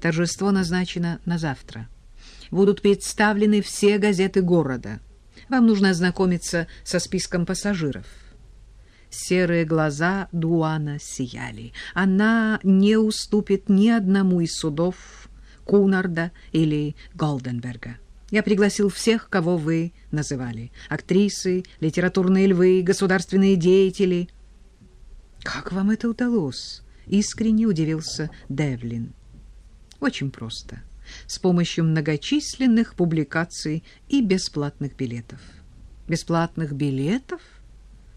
Торжество назначено на завтра. Будут представлены все газеты города. Вам нужно ознакомиться со списком пассажиров. Серые глаза Дуана сияли. Она не уступит ни одному из судов Кунарда или Голденберга. Я пригласил всех, кого вы называли. Актрисы, литературные львы, государственные деятели. Как вам это удалось? Искренне удивился Девлин. Очень просто. С помощью многочисленных публикаций и бесплатных билетов. Бесплатных билетов?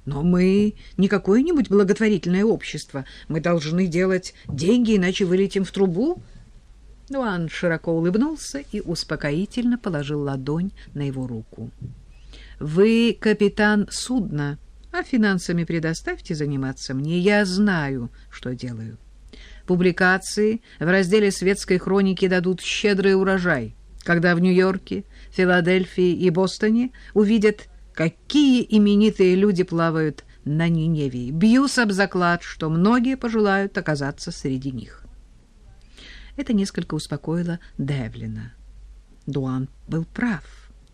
Но мы не какое-нибудь благотворительное общество. Мы должны делать деньги, иначе вылетим в трубу. Дуан широко улыбнулся и успокоительно положил ладонь на его руку. «Вы капитан судна, а финансами предоставьте заниматься мне. Я знаю, что делаю. Публикации в разделе светской хроники дадут щедрый урожай, когда в Нью-Йорке, Филадельфии и Бостоне увидят, какие именитые люди плавают на Ниневии. Бьюсь об заклад, что многие пожелают оказаться среди них». Это несколько успокоило Девлина. Дуан был прав.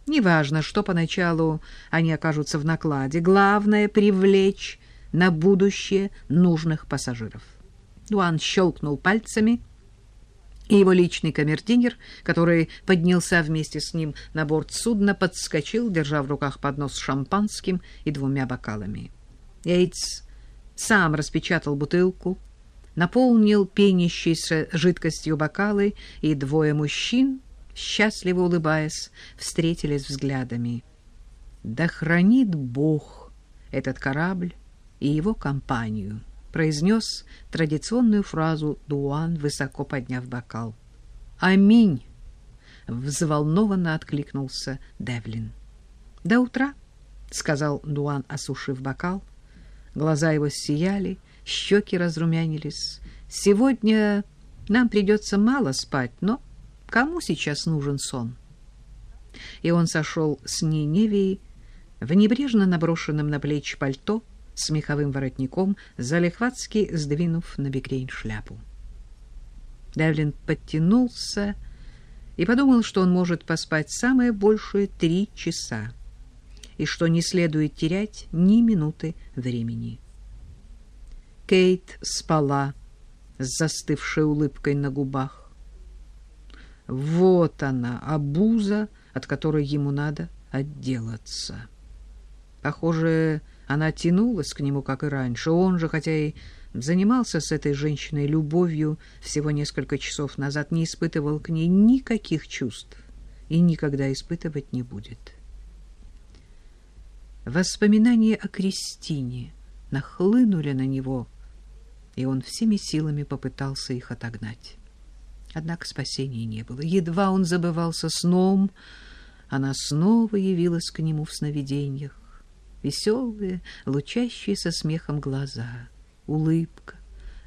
Неважно, что поначалу они окажутся в накладе. Главное — привлечь на будущее нужных пассажиров. Дуан щелкнул пальцами, и его личный камердинер, который поднялся вместе с ним на борт судна, подскочил, держа в руках поднос с шампанским и двумя бокалами. Эйтс сам распечатал бутылку, наполнил пенящейся жидкостью бокалы, и двое мужчин, счастливо улыбаясь, встретились взглядами. «Да хранит Бог этот корабль и его компанию», произнес традиционную фразу Дуан, высоко подняв бокал. «Аминь!» — взволнованно откликнулся Девлин. «До утра!» — сказал Дуан, осушив бокал. Глаза его сияли, щеки разрумянились. Сегодня нам придется мало спать, но кому сейчас нужен сон? И он сошел с Ниневии в небрежно наброшенном на плечи пальто с меховым воротником, залихватски сдвинув на бекрень шляпу. Девлин подтянулся и подумал, что он может поспать самое большее три часа и что не следует терять ни минуты времени. Кейт спала с застывшей улыбкой на губах. Вот она, обуза, от которой ему надо отделаться. Похоже, она тянулась к нему, как и раньше. Он же, хотя и занимался с этой женщиной любовью всего несколько часов назад, не испытывал к ней никаких чувств и никогда испытывать не будет. Воспоминания о Кристине нахлынули на него, и он всеми силами попытался их отогнать. Однако спасения не было. Едва он забывался сном, она снова явилась к нему в сновидениях. Веселые, лучащиеся смехом глаза, улыбка,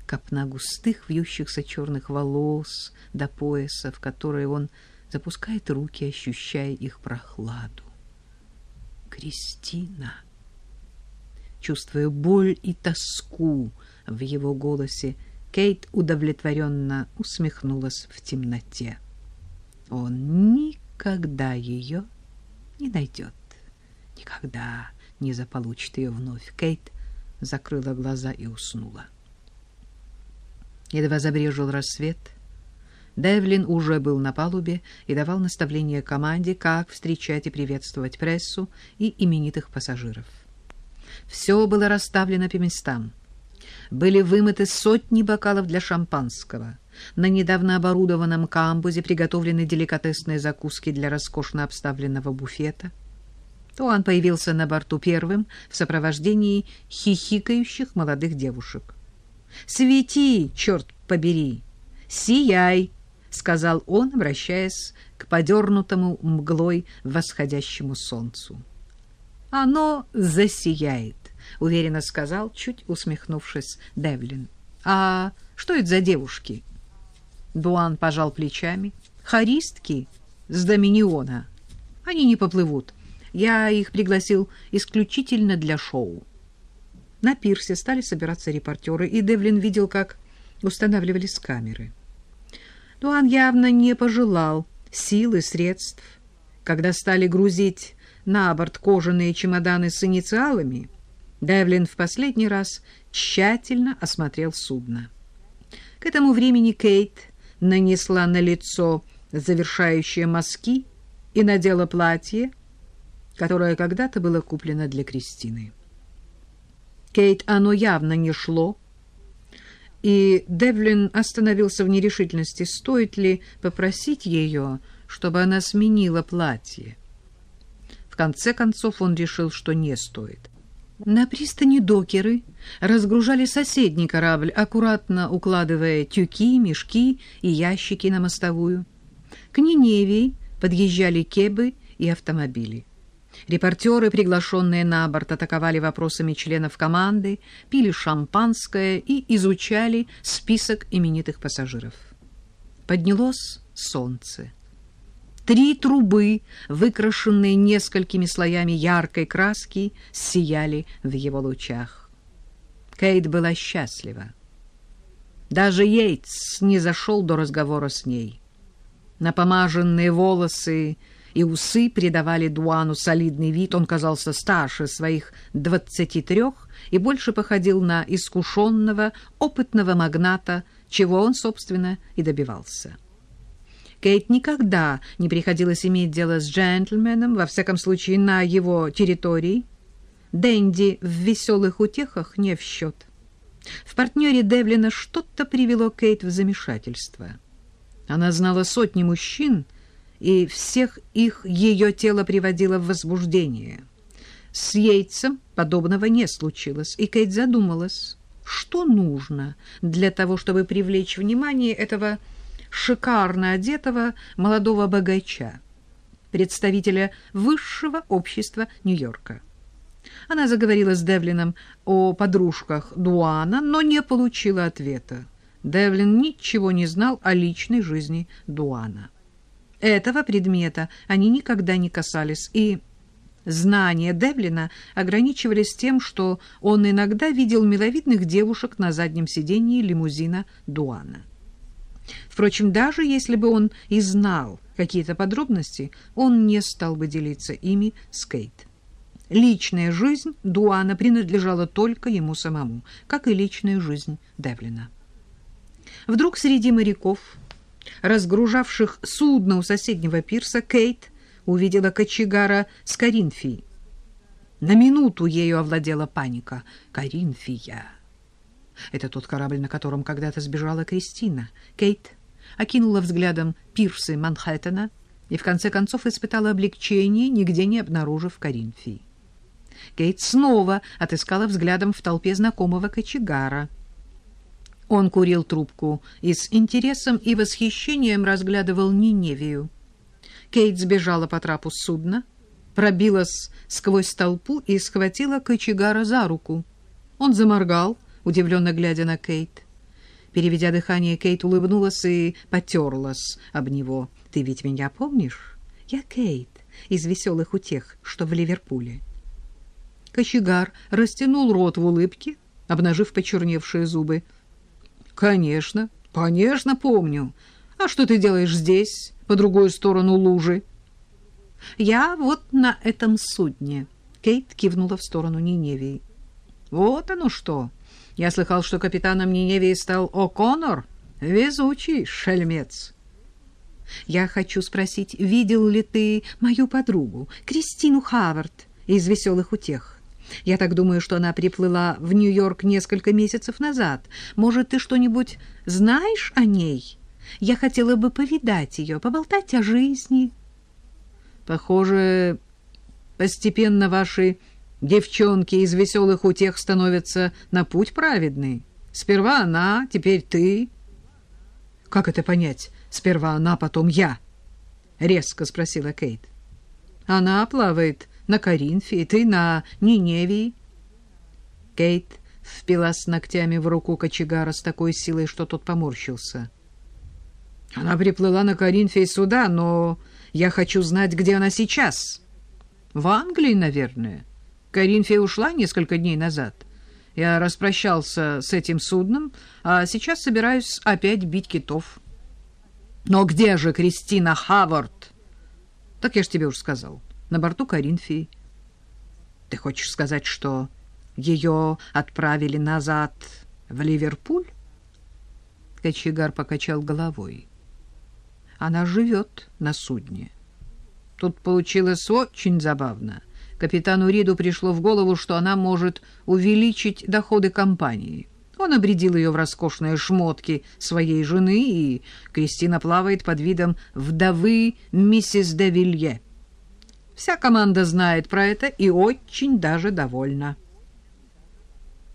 копна густых вьющихся черных волос до пояса, в которые он запускает руки, ощущая их прохладу. Кристина. Чувствуя боль и тоску, в его голосе, Кейт удовлетворенно усмехнулась в темноте. Он никогда ее не найдет, никогда не заполучит ее вновь. Кейт закрыла глаза и уснула. Едва забрежил рассвет. Девлин уже был на палубе и давал наставления команде, как встречать и приветствовать прессу и именитых пассажиров. Все было расставлено по местам были вымыты сотни бокалов для шампанского. На недавно оборудованном камбузе приготовлены деликатесные закуски для роскошно обставленного буфета. Туан появился на борту первым в сопровождении хихикающих молодых девушек. «Свети, черт побери! Сияй!» — сказал он, обращаясь к подернутому мглой восходящему солнцу. «Оно засияет!» — уверенно сказал, чуть усмехнувшись, Девлин. «А что это за девушки?» Дуан пожал плечами. «Харистки с Доминиона. Они не поплывут. Я их пригласил исключительно для шоу». На пирсе стали собираться репортеры, и Девлин видел, как устанавливались камеры. Дуан явно не пожелал сил и средств. Когда стали грузить на борт кожаные чемоданы с инициалами, Девлин в последний раз тщательно осмотрел судно. К этому времени Кейт нанесла на лицо завершающие мазки и надела платье, которое когда-то было куплено для Кристины. Кейт оно явно не шло, и Девлин остановился в нерешительности, стоит ли попросить ее, чтобы она сменила платье. В конце концов он решил, что не стоит. На пристани докеры разгружали соседний корабль, аккуратно укладывая тюки, мешки и ящики на мостовую. К Ниневии подъезжали кебы и автомобили. Репортеры, приглашенные на борт, атаковали вопросами членов команды, пили шампанское и изучали список именитых пассажиров. Поднялось солнце. Три трубы, выкрашенные несколькими слоями яркой краски, сияли в его лучах. Кейт была счастлива. Даже Йейтс не зашел до разговора с ней. Напомаженные волосы и усы придавали Дуану солидный вид. Он казался старше своих двадцати трех и больше походил на искушенного, опытного магната, чего он, собственно, и добивался. Кейт никогда не приходилось иметь дело с джентльменом, во всяком случае, на его территории. Дэнди в веселых утехах не в счет. В партнере Девлина что-то привело Кейт в замешательство. Она знала сотни мужчин, и всех их ее тело приводило в возбуждение. С Йейтсом подобного не случилось, и Кейт задумалась, что нужно для того, чтобы привлечь внимание этого шикарно одетого молодого богача, представителя высшего общества Нью-Йорка. Она заговорила с Девлином о подружках Дуана, но не получила ответа. Девлин ничего не знал о личной жизни Дуана. Этого предмета они никогда не касались, и знания Девлина ограничивались тем, что он иногда видел миловидных девушек на заднем сидении лимузина Дуана. Впрочем, даже если бы он и знал какие-то подробности, он не стал бы делиться ими с Кейт. Личная жизнь Дуана принадлежала только ему самому, как и личная жизнь Девлина. Вдруг среди моряков, разгружавших судно у соседнего пирса, Кейт увидела кочегара с Коринфией. На минуту ею овладела паника. Коринфия. Это тот корабль, на котором когда-то сбежала Кристина. Кейт окинула взглядом пирсы Манхэттена и в конце концов испытала облегчение, нигде не обнаружив Коринфии. Кейт снова отыскала взглядом в толпе знакомого кочегара. Он курил трубку и с интересом и восхищением разглядывал Ниневию. Кейт сбежала по трапу судна, пробилась сквозь толпу и схватила кочегара за руку. Он заморгал, удивленно глядя на Кейт. Переведя дыхание, Кейт улыбнулась и потерлась об него. «Ты ведь меня помнишь? Я Кейт из «Веселых утех», что в Ливерпуле». Кочегар растянул рот в улыбке, обнажив почерневшие зубы. «Конечно, конечно помню. А что ты делаешь здесь, по другую сторону лужи?» «Я вот на этом судне», — Кейт кивнула в сторону Ниневии. «Вот оно что!» Я слыхал, что капитаном Ниневии стал О'Коннор. Везучий шельмец. Я хочу спросить, видел ли ты мою подругу, Кристину Хавард из «Веселых утех»? Я так думаю, что она приплыла в Нью-Йорк несколько месяцев назад. Может, ты что-нибудь знаешь о ней? Я хотела бы повидать ее, поболтать о жизни. Похоже, постепенно ваши Девчонки из веселых утех становятся на путь праведный. Сперва она, теперь ты. — Как это понять? Сперва она, потом я? — резко спросила Кейт. — Она плавает на Коринфе, ты на Ниневии. Кейт впилась ногтями в руку кочегара с такой силой, что тот поморщился. — Она приплыла на Коринфе сюда, но я хочу знать, где она сейчас. — В Англии, наверное. — Коринфия ушла несколько дней назад. Я распрощался с этим судном, а сейчас собираюсь опять бить китов. Но где же Кристина Хавард? Так я ж тебе уже сказал. На борту Коринфии. Ты хочешь сказать, что ее отправили назад в Ливерпуль? Кочегар покачал головой. Она живет на судне. Тут получилось очень забавно. Капитану Риду пришло в голову, что она может увеличить доходы компании. Он обредил ее в роскошные шмотки своей жены, и Кристина плавает под видом вдовы миссис де Вилье. Вся команда знает про это и очень даже довольна.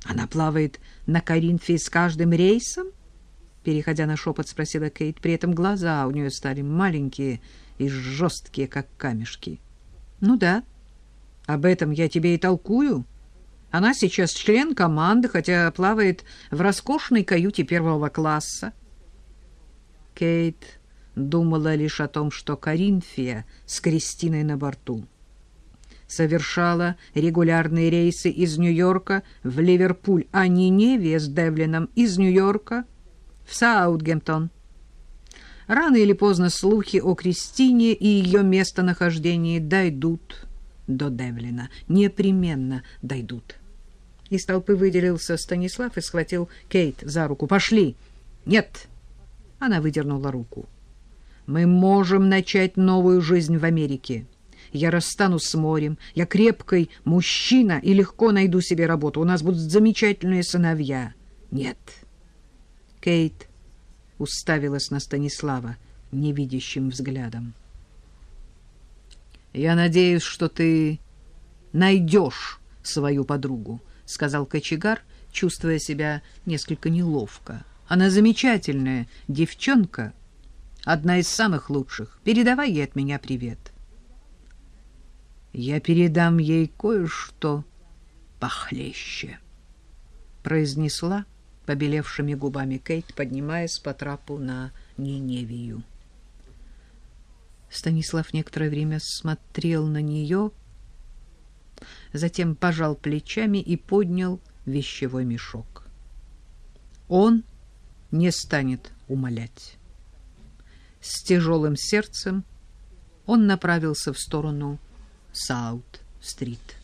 Она плавает на Коринфе с каждым рейсом? Переходя на шепот, спросила Кейт. При этом глаза у нее стали маленькие и жесткие, как камешки. Ну да, об этом я тебе и толкую. Она сейчас член команды, хотя плавает в роскошной каюте первого класса. Кейт думала лишь о том, что Коринфия с Кристиной на борту совершала регулярные рейсы из Нью-Йорка в Ливерпуль, а Ниневия с Девлином из Нью-Йорка в Саутгемптон. Рано или поздно слухи о Кристине и ее местонахождении дойдут до Девлина. Непременно дойдут. Из толпы выделился Станислав и схватил Кейт за руку. «Пошли!» «Нет!» Она выдернула руку. «Мы можем начать новую жизнь в Америке. Я расстанусь с морем. Я крепкий мужчина и легко найду себе работу. У нас будут замечательные сыновья». «Нет!» Кейт уставилась на Станислава невидящим взглядом. «Я надеюсь, что ты найдешь свою подругу», — сказал кочегар, чувствуя себя несколько неловко. «Она замечательная девчонка, одна из самых лучших. Передавай ей от меня привет». «Я передам ей кое-что похлеще», — произнесла побелевшими губами Кейт, поднимаясь по трапу на Ниневию. Станислав некоторое время смотрел на нее, — затем пожал плечами и поднял вещевой мешок. Он не станет умолять. С тяжелым сердцем он направился в сторону Саут-стрит.